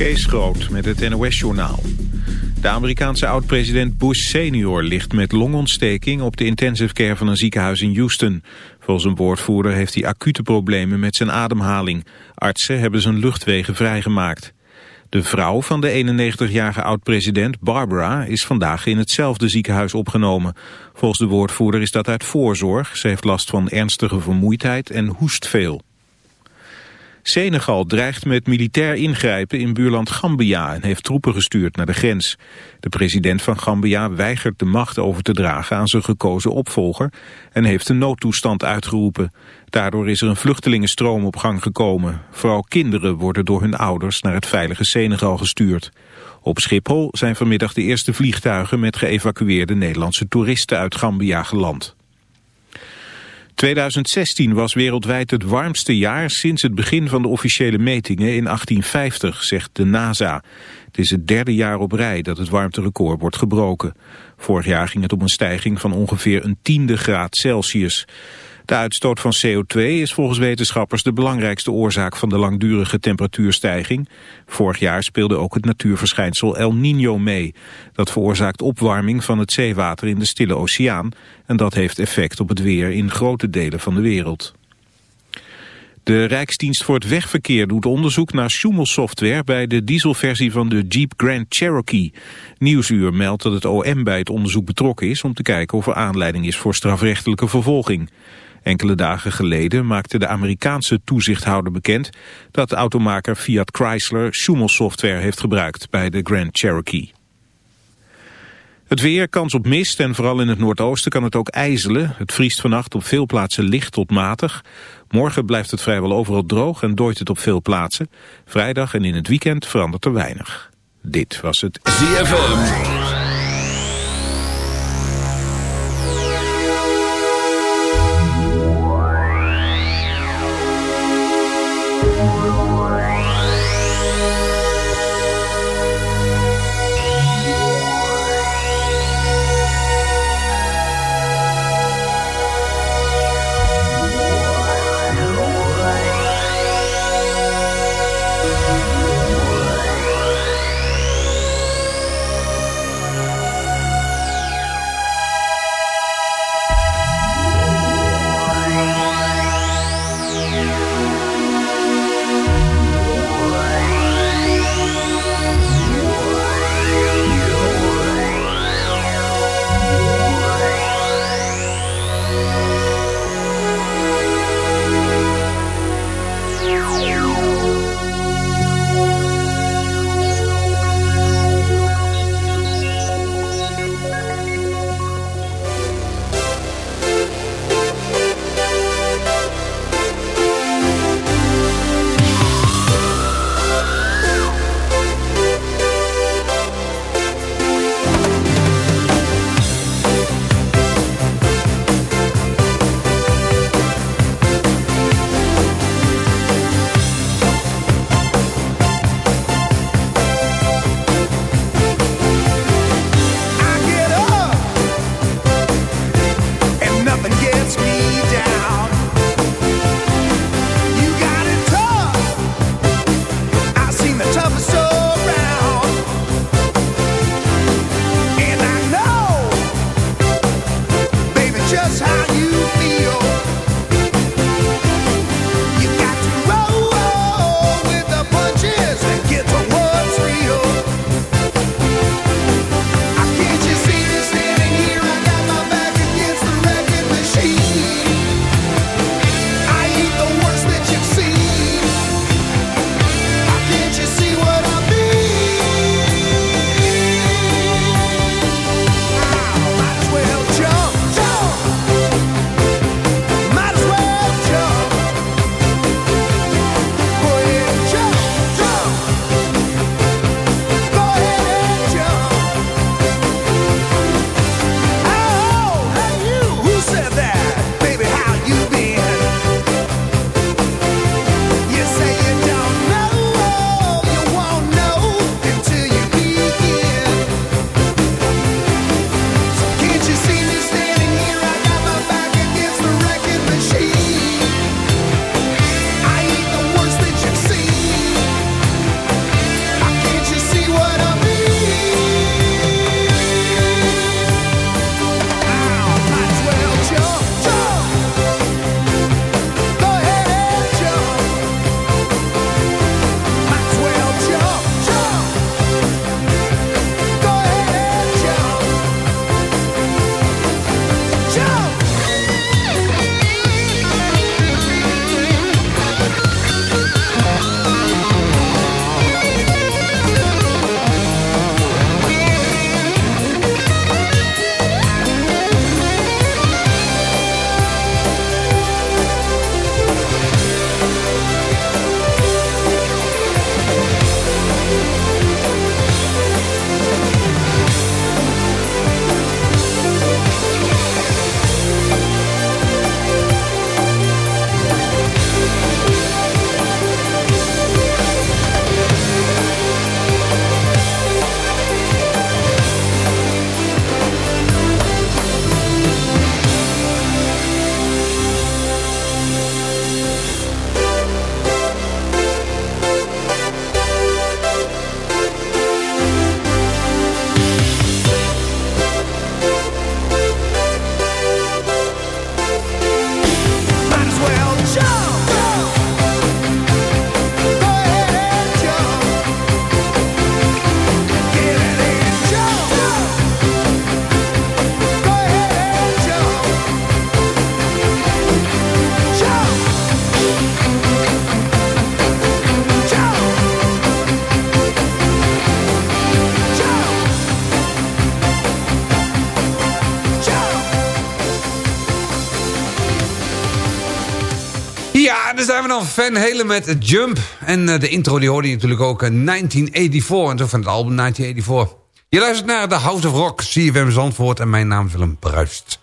Kees Groot met het NOS-journaal. De Amerikaanse oud-president Bush senior ligt met longontsteking op de intensive care van een ziekenhuis in Houston. Volgens een woordvoerder heeft hij acute problemen met zijn ademhaling. Artsen hebben zijn luchtwegen vrijgemaakt. De vrouw van de 91-jarige oud-president, Barbara, is vandaag in hetzelfde ziekenhuis opgenomen. Volgens de woordvoerder is dat uit voorzorg. Ze heeft last van ernstige vermoeidheid en hoest veel. Senegal dreigt met militair ingrijpen in buurland Gambia en heeft troepen gestuurd naar de grens. De president van Gambia weigert de macht over te dragen aan zijn gekozen opvolger en heeft een noodtoestand uitgeroepen. Daardoor is er een vluchtelingenstroom op gang gekomen. Vooral kinderen worden door hun ouders naar het veilige Senegal gestuurd. Op Schiphol zijn vanmiddag de eerste vliegtuigen met geëvacueerde Nederlandse toeristen uit Gambia geland. 2016 was wereldwijd het warmste jaar sinds het begin van de officiële metingen in 1850, zegt de NASA. Het is het derde jaar op rij dat het warmterecord wordt gebroken. Vorig jaar ging het om een stijging van ongeveer een tiende graad Celsius. De uitstoot van CO2 is volgens wetenschappers de belangrijkste oorzaak van de langdurige temperatuurstijging. Vorig jaar speelde ook het natuurverschijnsel El Niño mee. Dat veroorzaakt opwarming van het zeewater in de Stille Oceaan en dat heeft effect op het weer in grote delen van de wereld. De Rijksdienst voor het Wegverkeer doet onderzoek naar Schumel-software bij de dieselversie van de Jeep Grand Cherokee. Nieuwsuur meldt dat het OM bij het onderzoek betrokken is om te kijken of er aanleiding is voor strafrechtelijke vervolging. Enkele dagen geleden maakte de Amerikaanse toezichthouder bekend dat automaker Fiat Chrysler Schumel-software heeft gebruikt bij de Grand Cherokee. Het weer, kans op mist en vooral in het noordoosten kan het ook ijzelen. Het vriest vannacht op veel plaatsen licht tot matig. Morgen blijft het vrijwel overal droog en dooit het op veel plaatsen. Vrijdag en in het weekend verandert er weinig. Dit was het ZFM. Van Helen met Jump. En uh, de intro die hoorde je natuurlijk ook in 1984. En zo van het album 1984. Je luistert naar de House of Rock, CFM Zandvoort. En mijn naam Willem Bruist.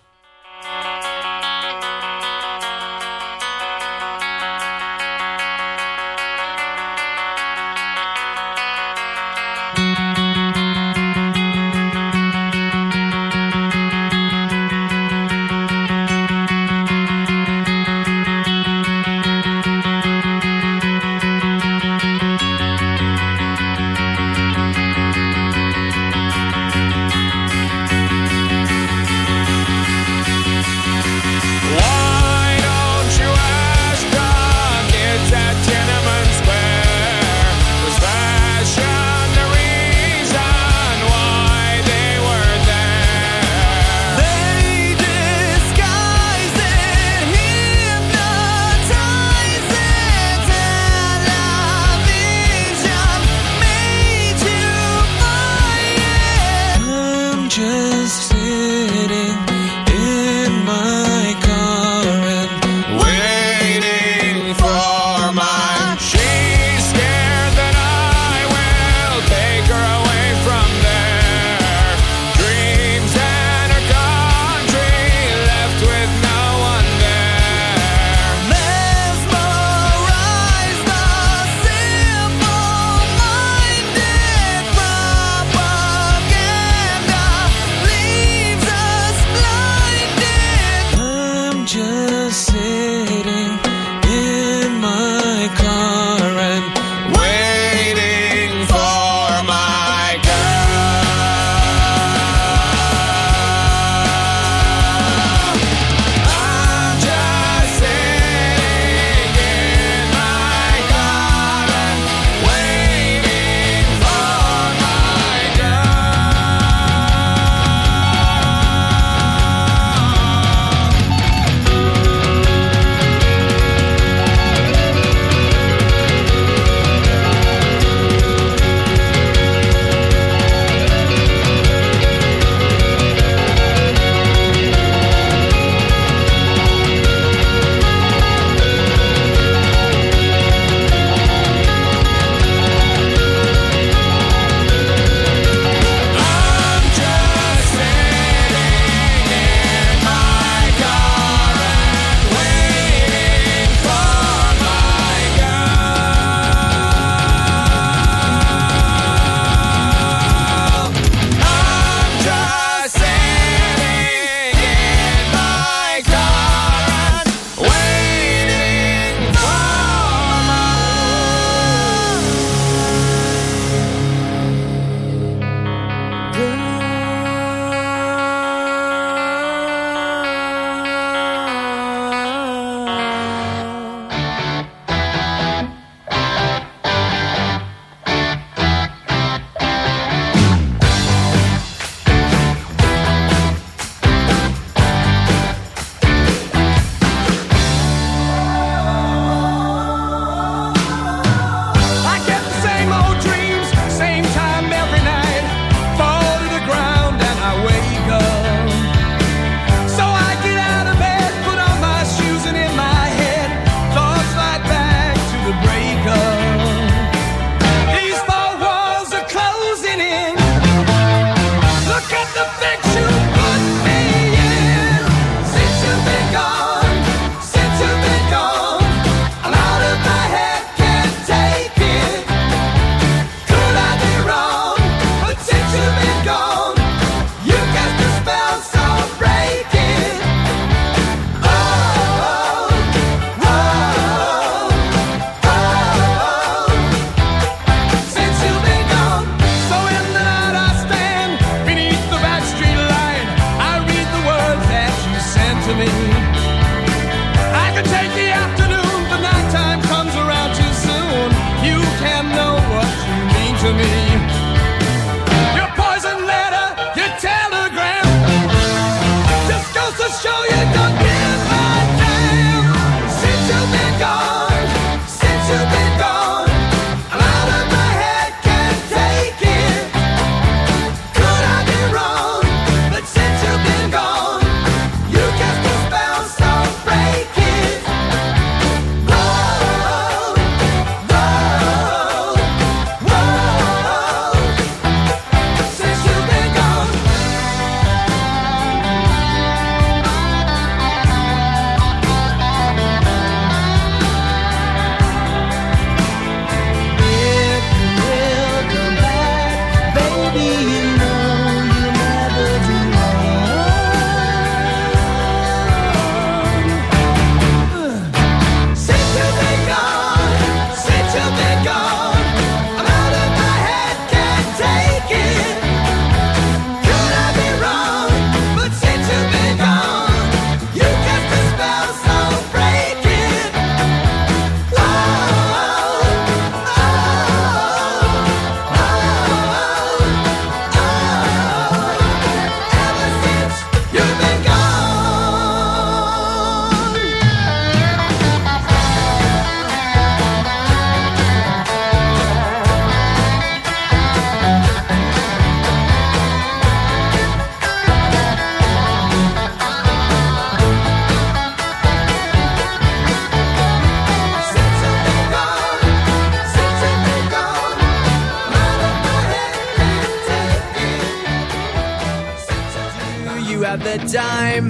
Time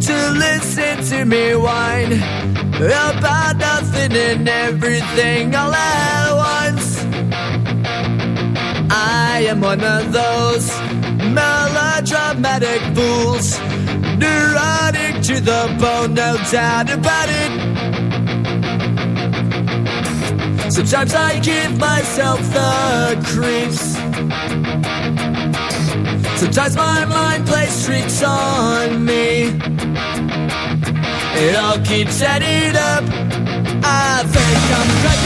to listen to me whine about nothing and everything all at once. I am one of those melodramatic fools, neurotic to the bone, no doubt about it. Sometimes I give myself the creeps. Sometimes my mind plays tricks on me. It all keeps adding up. I think I'm cracking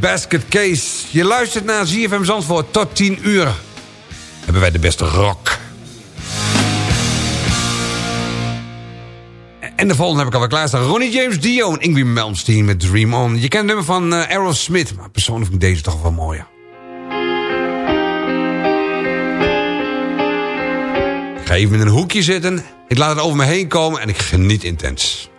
Basket Case. Je luistert naar ZFM Zandvoort tot 10 uur. Hebben wij de beste rock. En de volgende heb ik alweer klaarstaan. Ronnie James Dio en Ingrid Malmsteen met Dream On. Je kent het nummer van uh, Aerosmith, maar persoonlijk vind ik deze toch wel mooier. Ik ga even in een hoekje zitten. Ik laat het over me heen komen en ik geniet intens.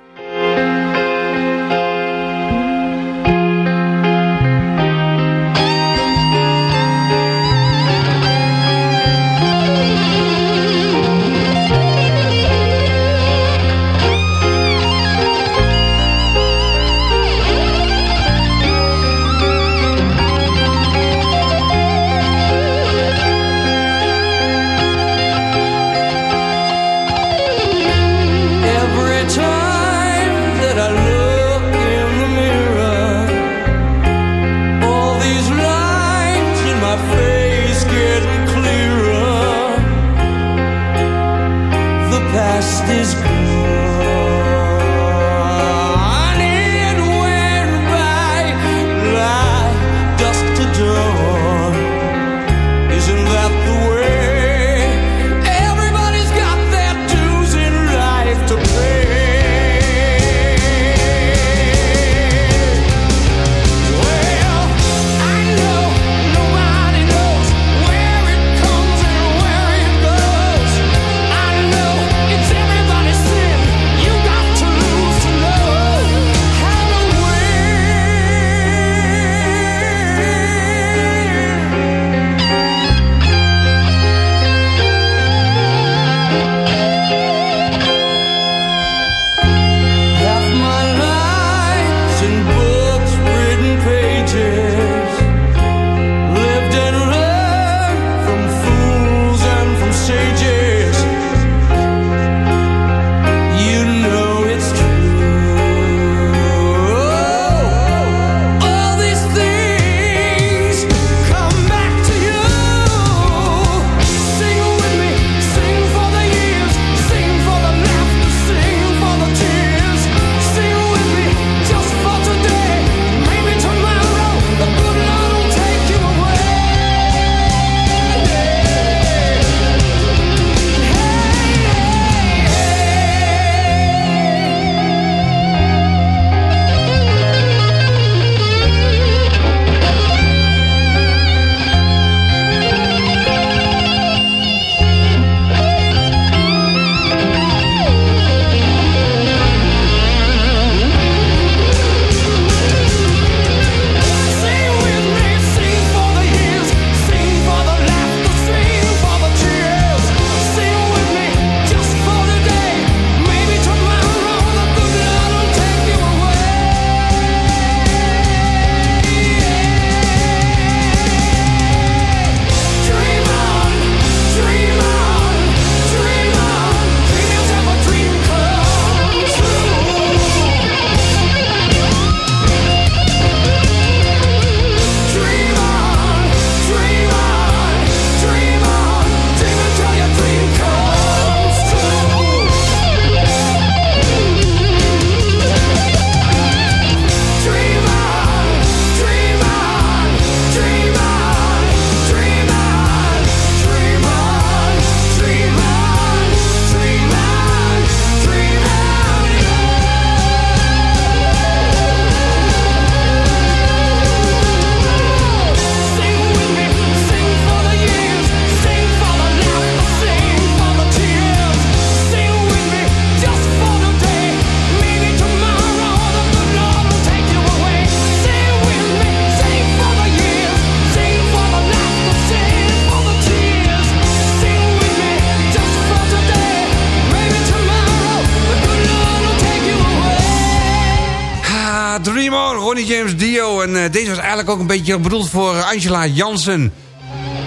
Ook een beetje bedoeld voor Angela Jansen.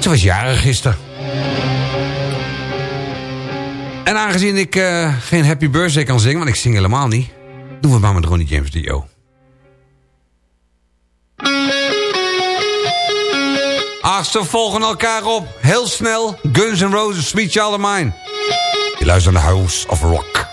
Ze was jarig gisteren. En aangezien ik uh, geen Happy Birthday kan zingen, want ik zing helemaal niet... doen we maar met Ronnie James Dio. Ach, ze volgen elkaar op. Heel snel. Guns N' Roses, Sweet Child of Mine. Je luistert naar House of Rock.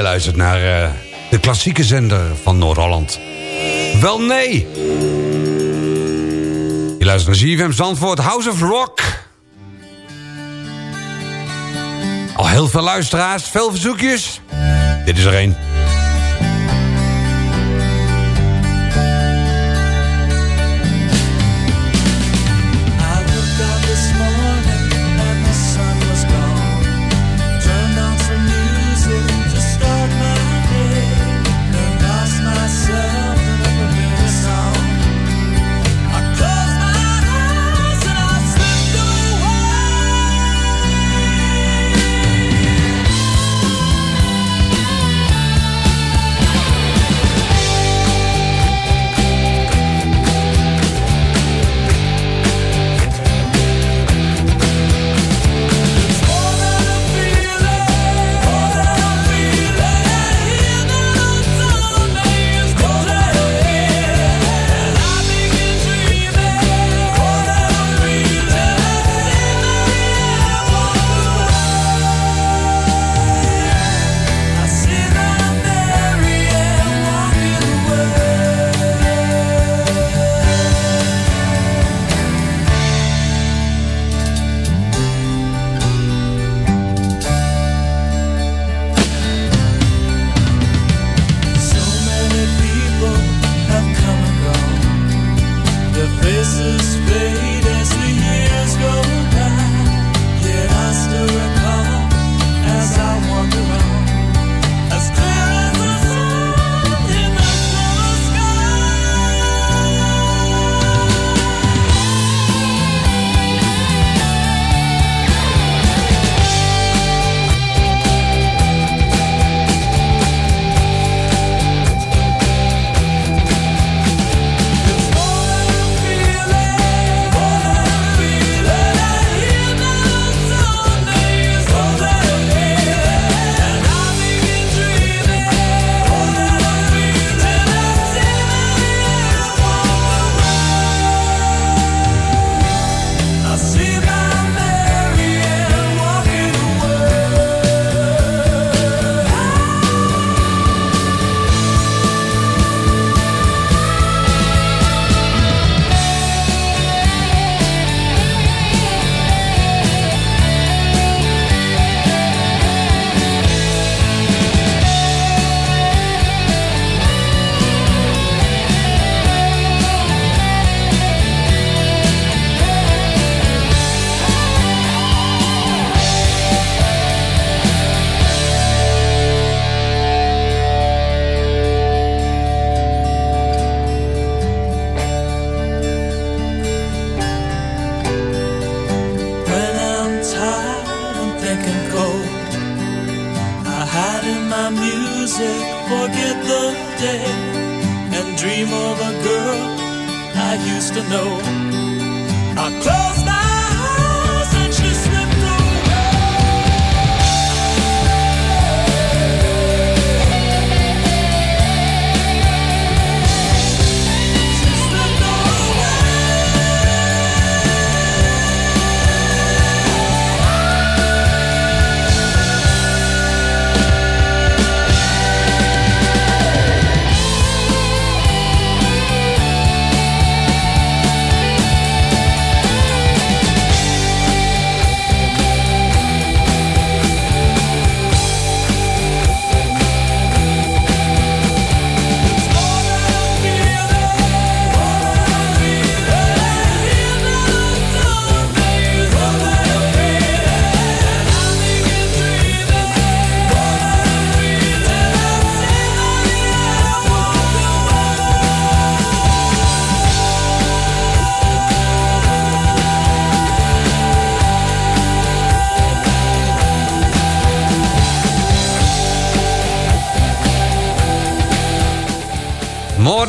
Je luistert naar uh, de klassieke zender van Noord-Holland. Wel nee! Je luistert naar ZFM Zandvoort, House of Rock. Al heel veel luisteraars, veel verzoekjes. Dit is er één.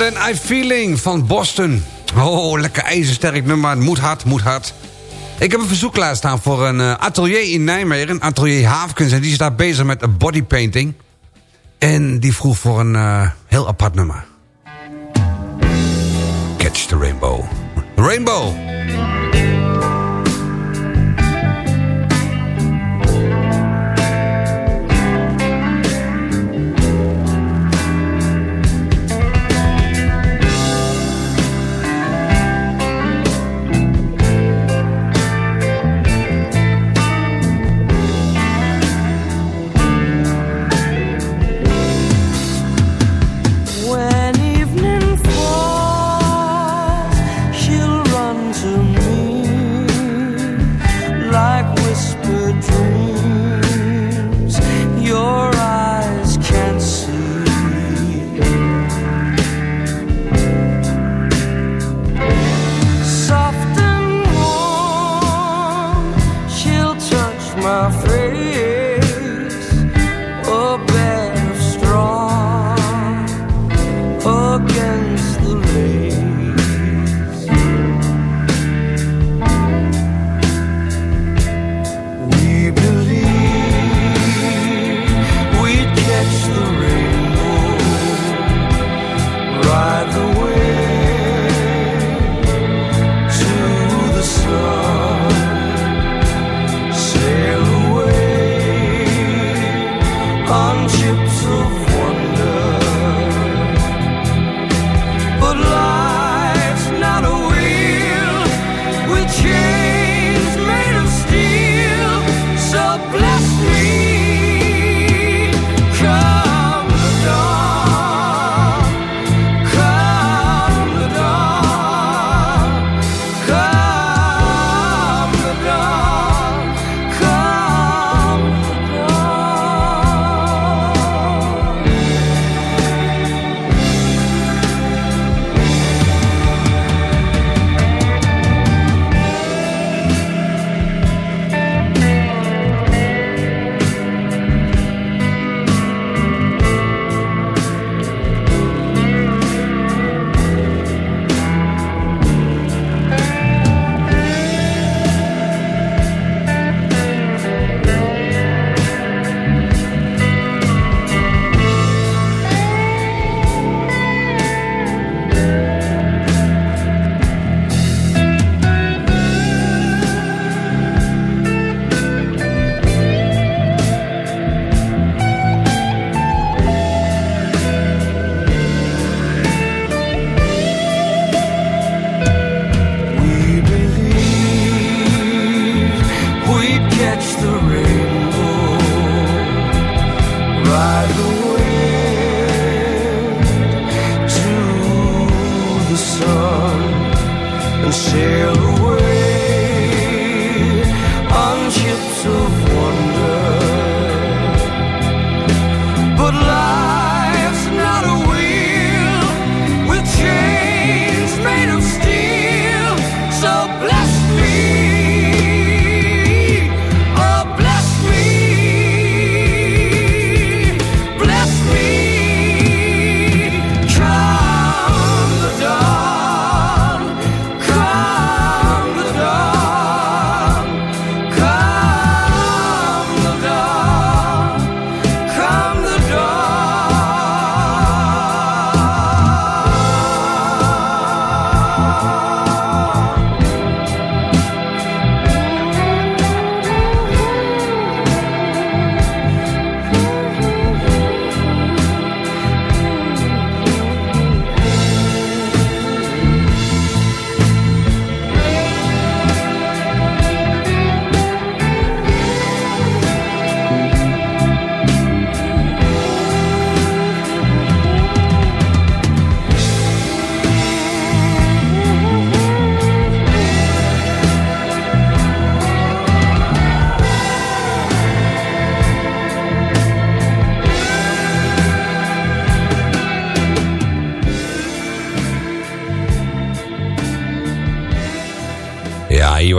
My Feeling van Boston. Oh, lekker ijzersterk nummer. Moet hard, moet hard. Ik heb een verzoek klaarstaan voor een uh, atelier in Nijmegen. Atelier Haafkens. En die staat bezig met een bodypainting. En die vroeg voor een uh, heel apart nummer. Catch the Rainbow. Rainbow.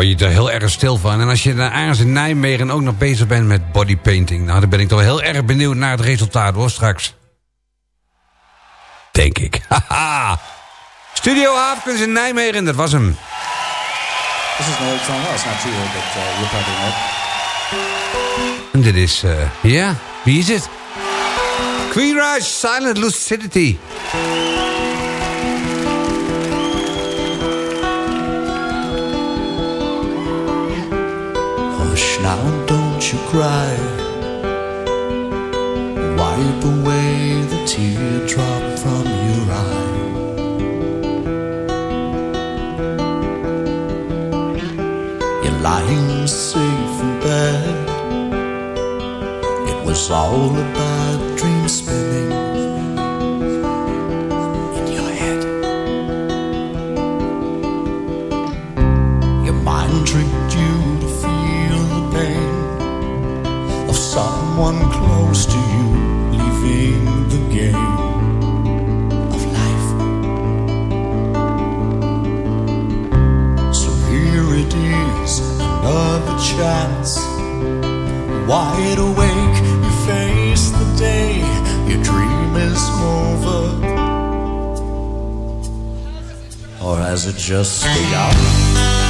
Word je er heel erg stil van. En als je dan ergens in Nijmegen ook nog bezig bent met bodypainting... nou, dan ben ik toch heel erg benieuwd naar het resultaat, hoor, straks. Denk ik. Haha. Studio Haafkens in Nijmegen, dat was hem. This is an old song. Well, it's not too old, but uh, probably. En dit is, eh, ja, wie is het? Queen Rush, Silent Lucidity. Now, don't you cry. Wipe away the teardrop from your eye. You're lying safe in bed. It was all a Wide awake, you face the day, your dream is over. Or has it just begun?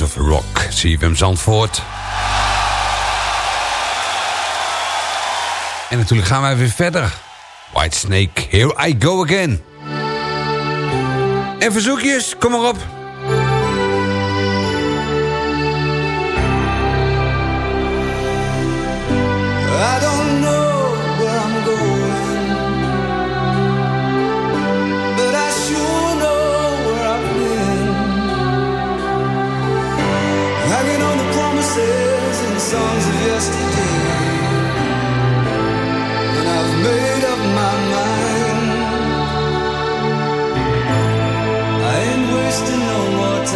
Of Rock. CFM Zandvoort. En natuurlijk gaan wij weer verder. White Snake, here I go again. En verzoekjes, kom maar op.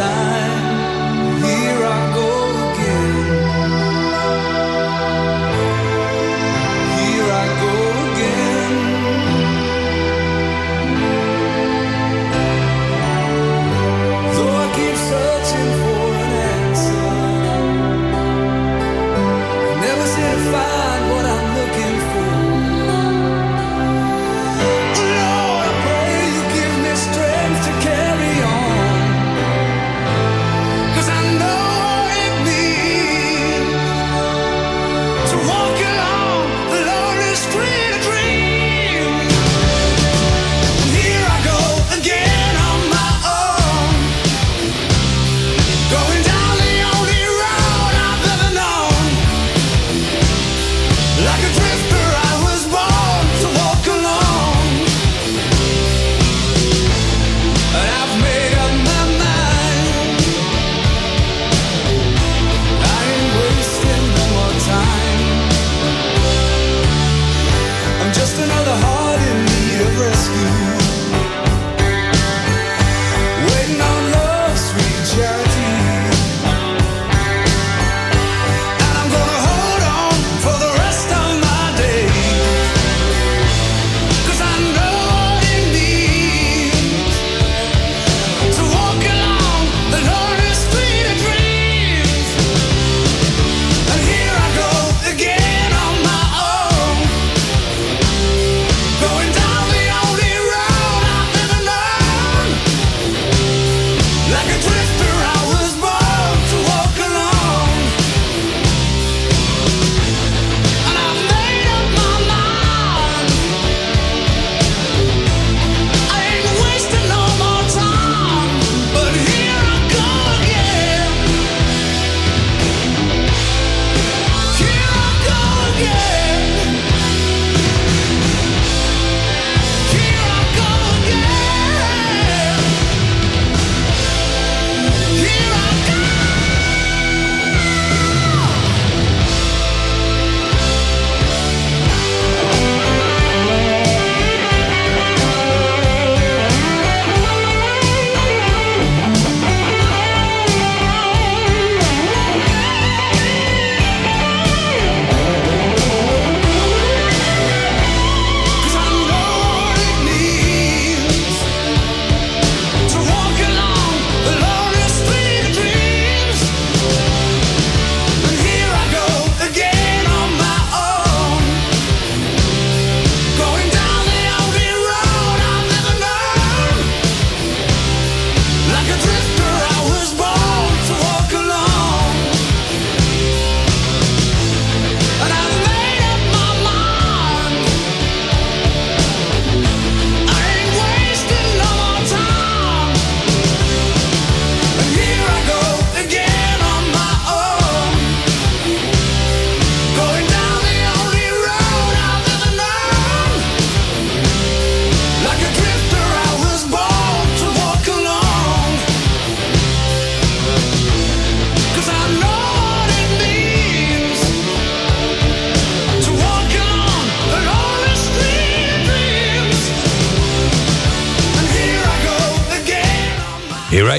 inside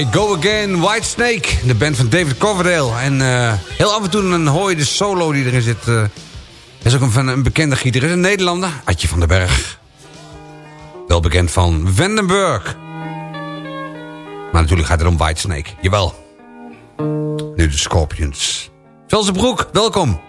Ik Go Again Whitesnake. De band van David Coverdale. En eh, heel af en toe een hooi de solo die erin zit. Uh, is ook een, van een bekende gitarist, een Nederlander. Adje van den Berg. Wel bekend van Vandenberg. Maar natuurlijk gaat het om Whitesnake. Jawel. Nu de Scorpions. Velsenbroek, welkom.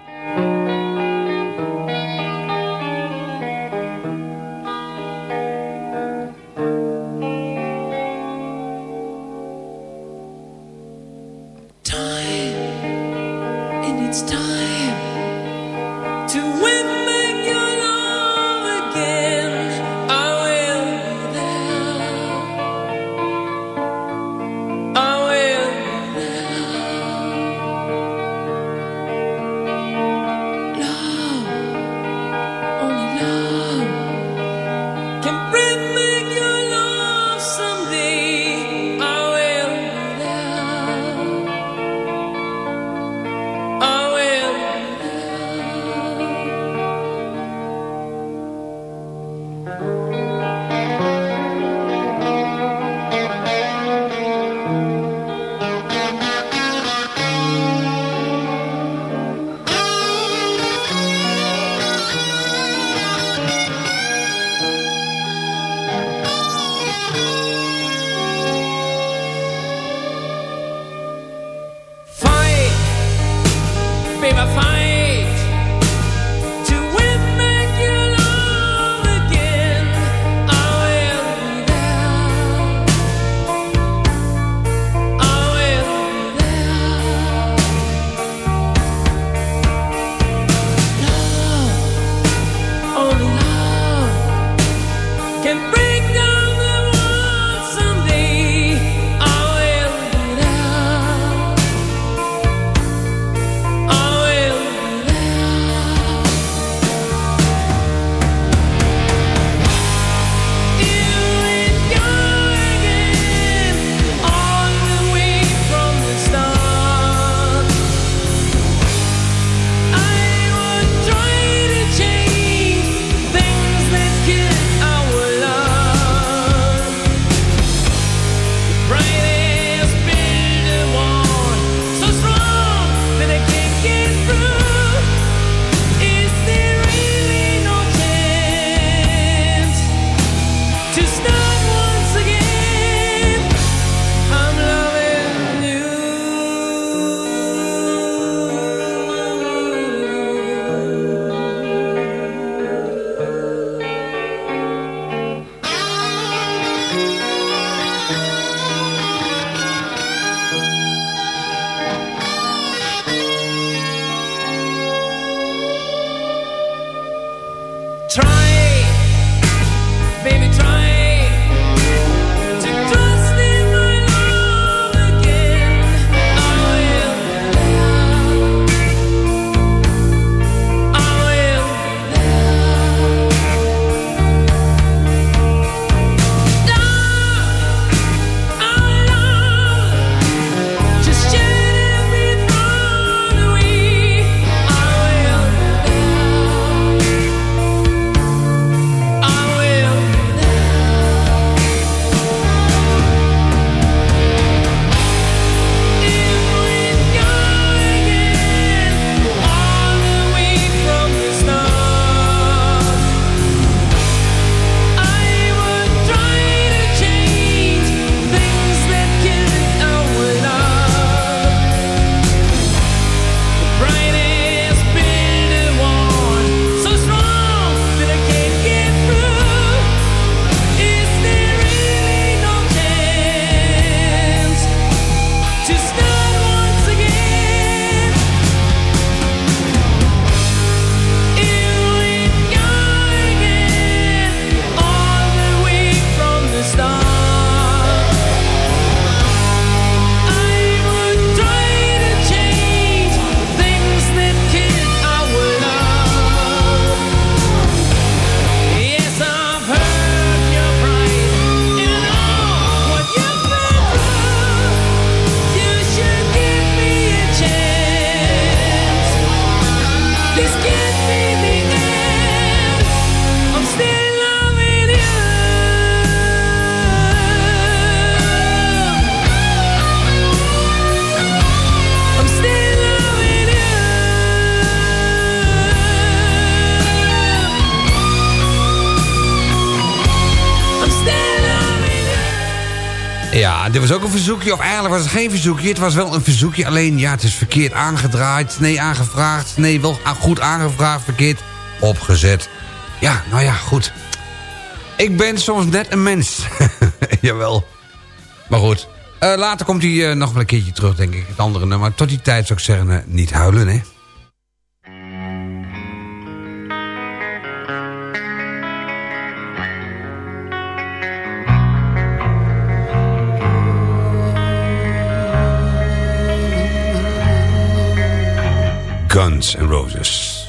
Was ook een verzoekje. Of eigenlijk was het geen verzoekje. Het was wel een verzoekje. Alleen, ja, het is verkeerd aangedraaid. Nee, aangevraagd. Nee, wel goed aangevraagd. Verkeerd opgezet. Ja, nou ja, goed. Ik ben soms net een mens. Jawel. Maar goed. Uh, later komt hij uh, nog wel een keertje terug, denk ik. Het andere nummer. Tot die tijd zou ik zeggen, uh, niet huilen, hè. Guns N' Roses.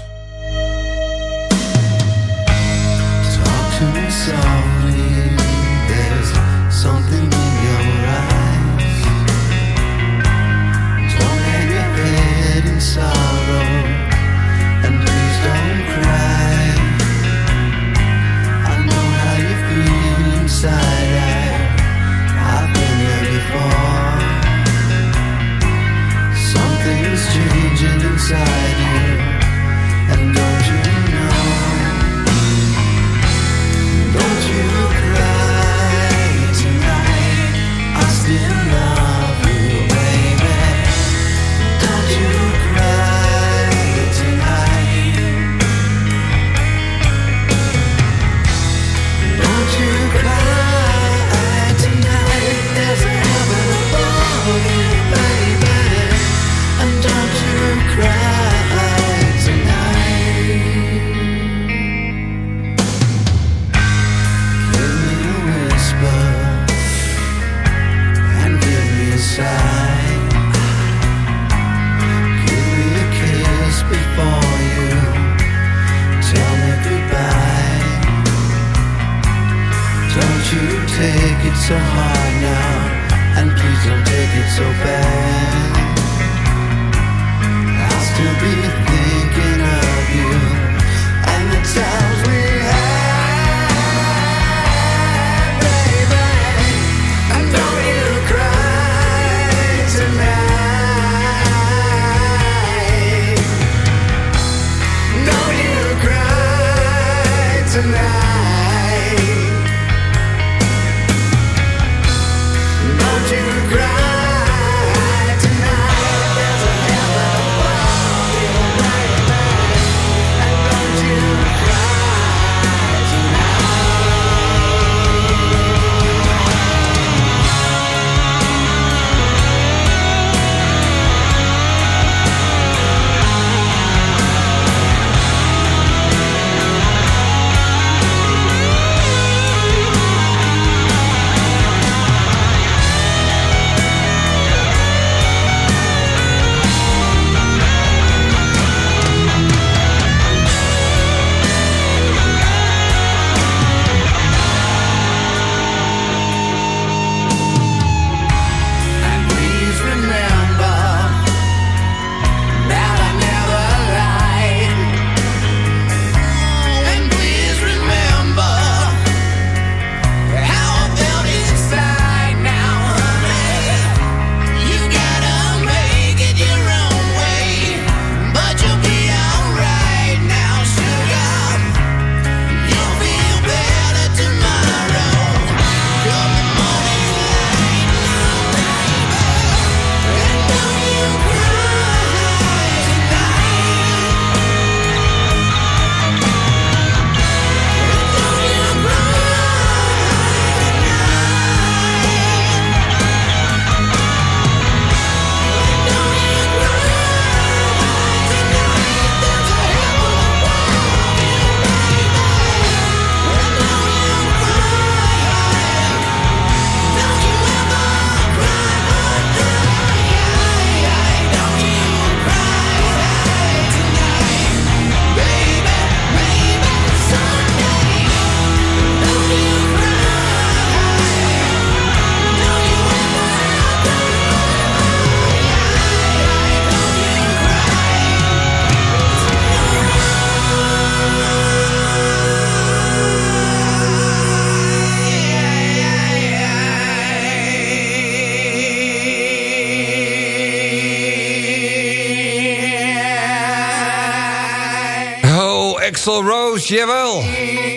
jawel.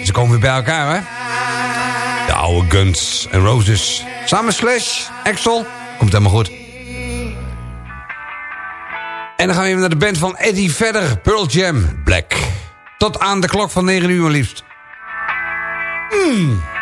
Ze komen weer bij elkaar, hè? De oude Guns en Roses. Samen Slash, Axel. Komt helemaal goed. En dan gaan we even naar de band van Eddie verder. Pearl Jam, Black. Tot aan de klok van 9 uur, liefst. Mmm.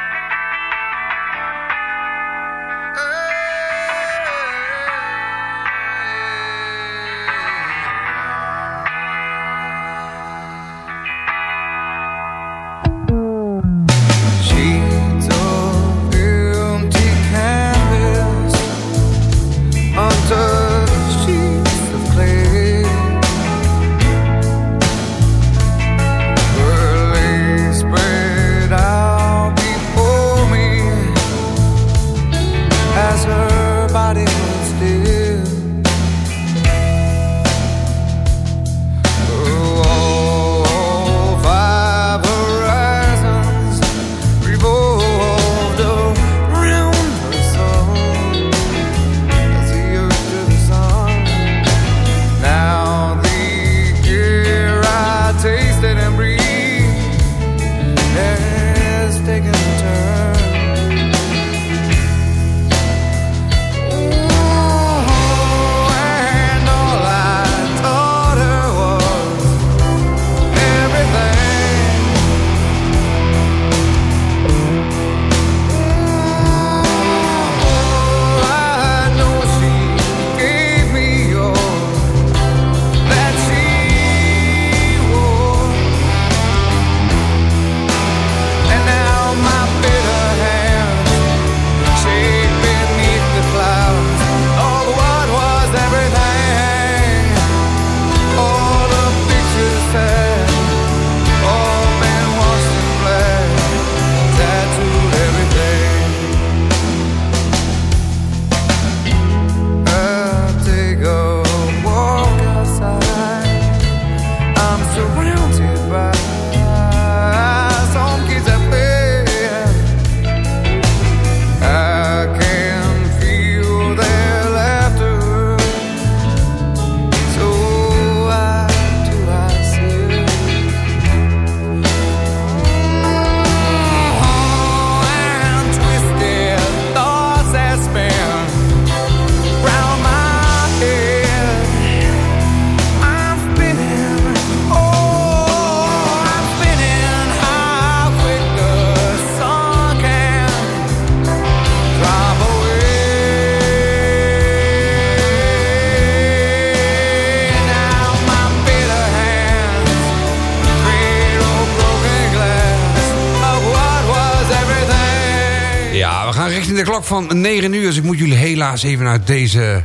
Van 9 uur. Dus ik moet jullie helaas even uit deze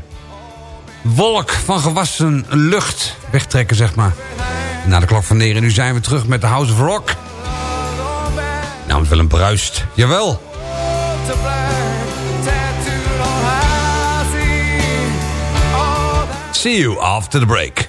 wolk van gewassen lucht wegtrekken, zeg maar. Na de klok van 9 uur zijn we terug met de House of Rock. Nou, het wel een bruist. Jawel. See you after the break.